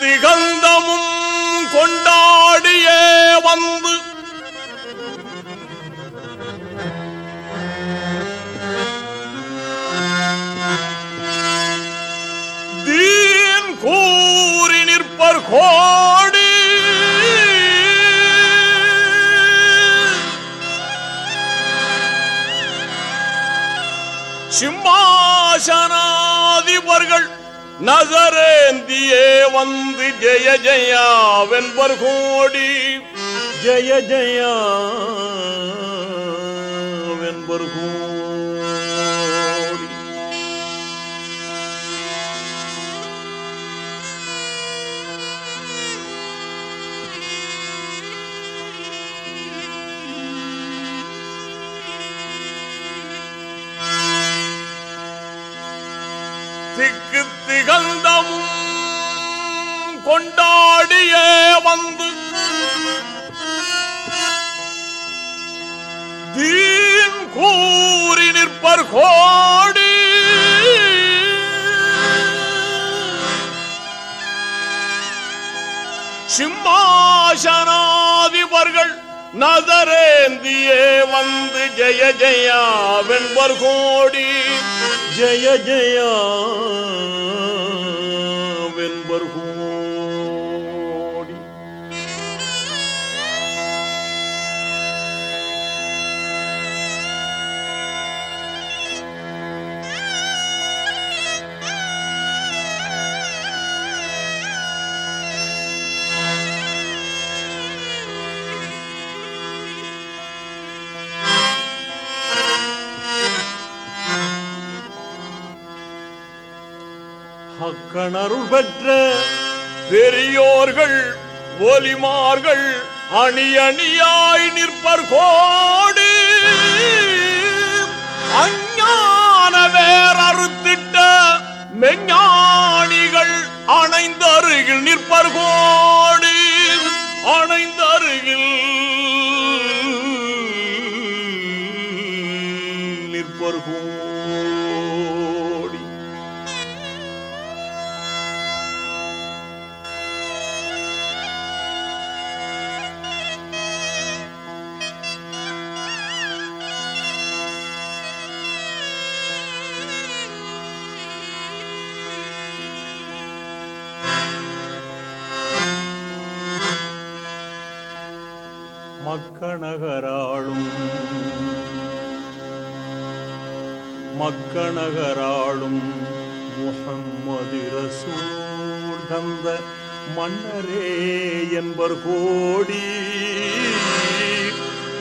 திக்கு நகரேந்தியே வந்து ஜெய ஜெயா வென்பர் கோடி. ஜெய ஜெயா வென்பர் கோடி. திக்கு திகழ்ந்தமும் கொண்டாடியே வந்து. தீன் கூறி நிற்பர் கோடி. சிம்மாசனாதிபர்கள் நதரேந்தியே வந்து ஜெய ஜெயா வெண்பர் கோடி. जय जया அக்கணருள் பெற்ற பெரியோர்கள் ஒலிமார்கள் அணி அணியாய் நிற்பர் கோடு அஞ்ஞான வேர் அறுத்திட்ட மெஞ்ஞானிகள் அணைந்தருகில் நிற்பர் கோடி மக்கணகராளும் மக்கணகராளும் முகம்மது ரசூல் தந்த மன்னரே என்பர் கோடி.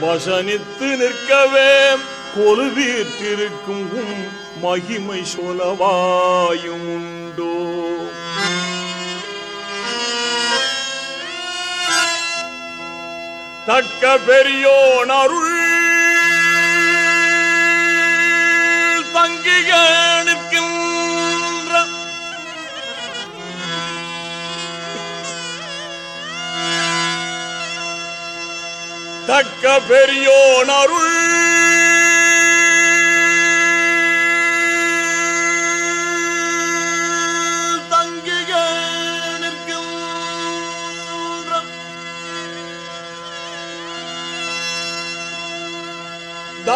வசனித்து நிற்கவே கொலுவீற்றிருக்கும் மகிமை சொலவாயும் உண்டோ தக்க பெரியோன் அருள். தங்கிக நிற்கின்ற தக்க பெரியோன் அருள்.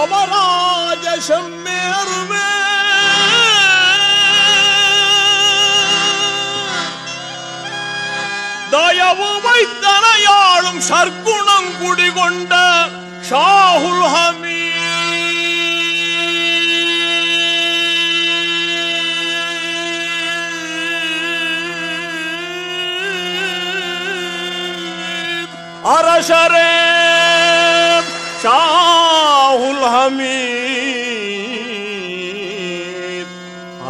அமராஜ செம்மேர்வே தயவு வைத்தனையாளும் சற்குணம் குடிகொண்ட ஷாகுல் ஹமீ. அரசரே ஷா ஷாஹுல் ஹமீத்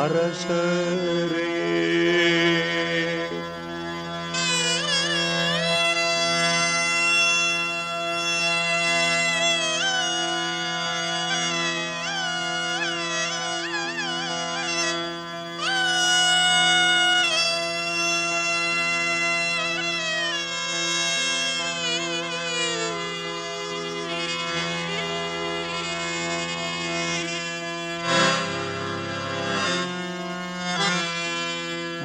அரசரே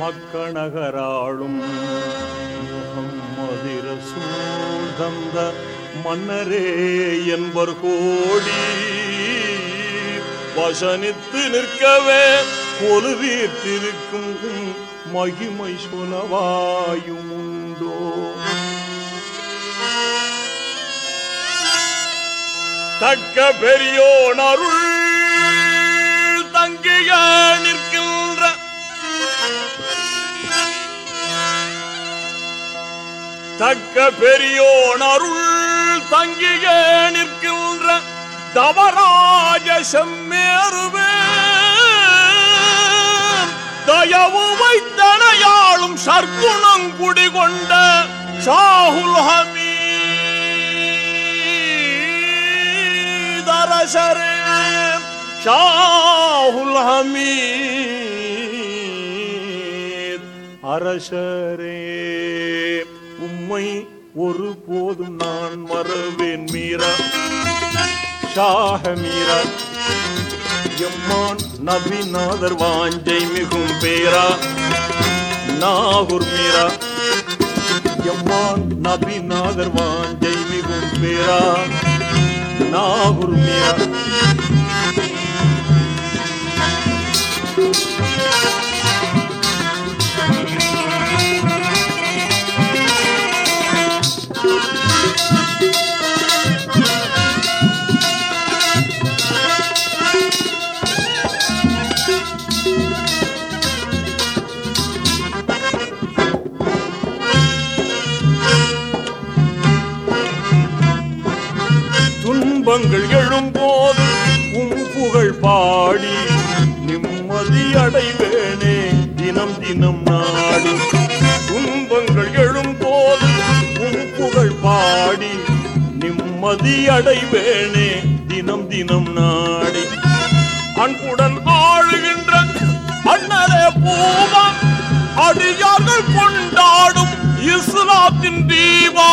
மக்கணகராளும் முகம்மது ரசூல் தந்த மன்னரே என்பர் கோடி. வசனித்து நிற்கவே கொலுவீர்த்திருக்கும் மகிமை சொலவாயும் உண்டோ தக்க பெரியோன் அருள் தங்கிய தக்க பெரியோன் அருள் தங்கிய நிற்கின்ற தவராஜ செம்மேறுவே. தயவு வைத்தனையாளும் சர்க்குணம் குடிகொண்ட ஷாகுல் ஹமீத் அரசரே. ஷாகுல் ஹமீத் அரசரே. உம்மை ஒரு போதும் நான் மறவேன் மீரா. ஷாக மீரா. எம்மான் நபிநாதர் வாஞ்சை மிகும் பேரா. நாகூர் மீரா. எம்மான் நபிநாதர் வாஞ்சை மிகும் பேரா. நாகூர் மீரா. துன்பங்கள் எழும்போது உம் புகழ் பாடி நிம்மதி அடைவேனே தினம் தினம் நாடி. துன்பங்கள் எழும்போது உம் புகழ் பாடி நிம்மதி அடைவேனே தினம் தினம் நாடி. அன்புடன் ஆளுகின்ற அண்ணரே பூவா அடியார்கள் கொண்டாடும் இஸ்லாத்தின் தீபா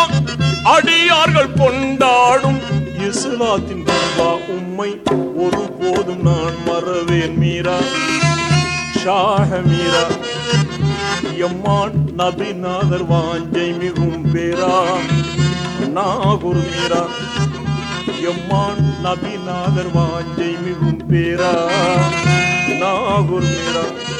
அடியார்கள் கொண்டாடும் இஸ்லாத்தின் தீபா உம்மை ஒரு போதும் நான் மறவேன் மீரா. ஷாஹ மீரா. எம்மான் நபிநாதர் வாஞ்சை மிகும் பேரா. நாகூர் மீரா. எம்மான் நபிநாதர் வாஞ்சை மிகும் பேரா. நாகூர் மீரா.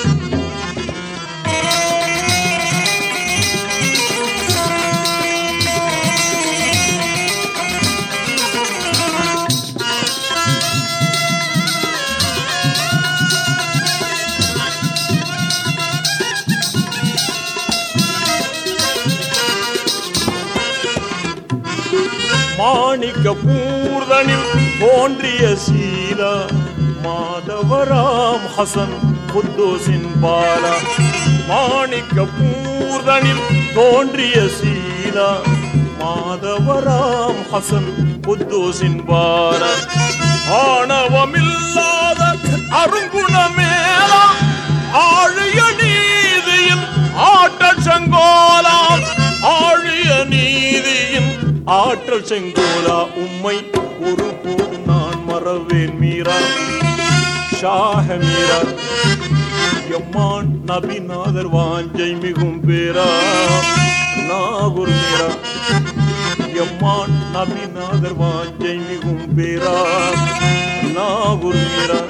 மாணிக்க பூர்தனில் தோன்றிய சீலா மாதவராம் ஹசன் குத்தூசின் பாலா. மாணிக்க பூர்தனில் தோன்றிய சீலா மாதவராம் ஹசன் குத்தூசின் பாலா. ஆணவமில்லாத அருங்குணமேலா ஆழிய நீதியில் ஆட்ட செங்கோலாம் ஆழிய நீ ஆற்றல் செங்கோலா உம்மை ஒரு போது நான் மறவேன் மீரா. ஷாக மீரா. எம்மான் நபிநாதர் வாஞ்சை மிகும் பேரா. நாகூர் மீரா. எம்மான் நபிநாதர் வாஞ்சை மிகும் பேரா. நாகூர் மீரா.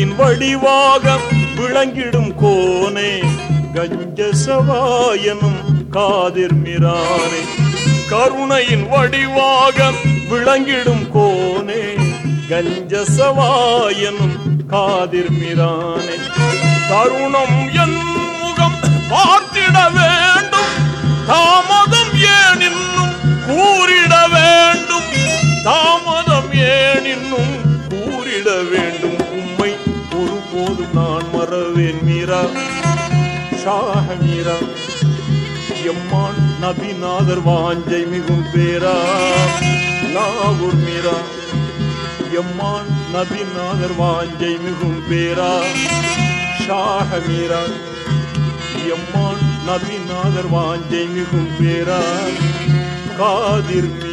கருணையின் வடிவாக விளங்கிடும் கோனே கஞ்ச சவாயனும் காதிர்மிரானே கருணையின் வடிவாக விளங்கிடும் கோனே கஞ்ச சவாயனும் காதிர் மிரானே. என் முகம் பார்த்திடவே மீரா ஷாஹ மீரா எம்மான் நபிநாதர் வாஞ்சை மிகும் பேரா நாகூர் மீரா எம்மான் நபிநாதர் வாஞ்சை மிகும் பேரா ஷாஹ மீரா எம்மான் நபிநாதர் வாஞ்சை மிகும் பேரா காதிர் மீரா.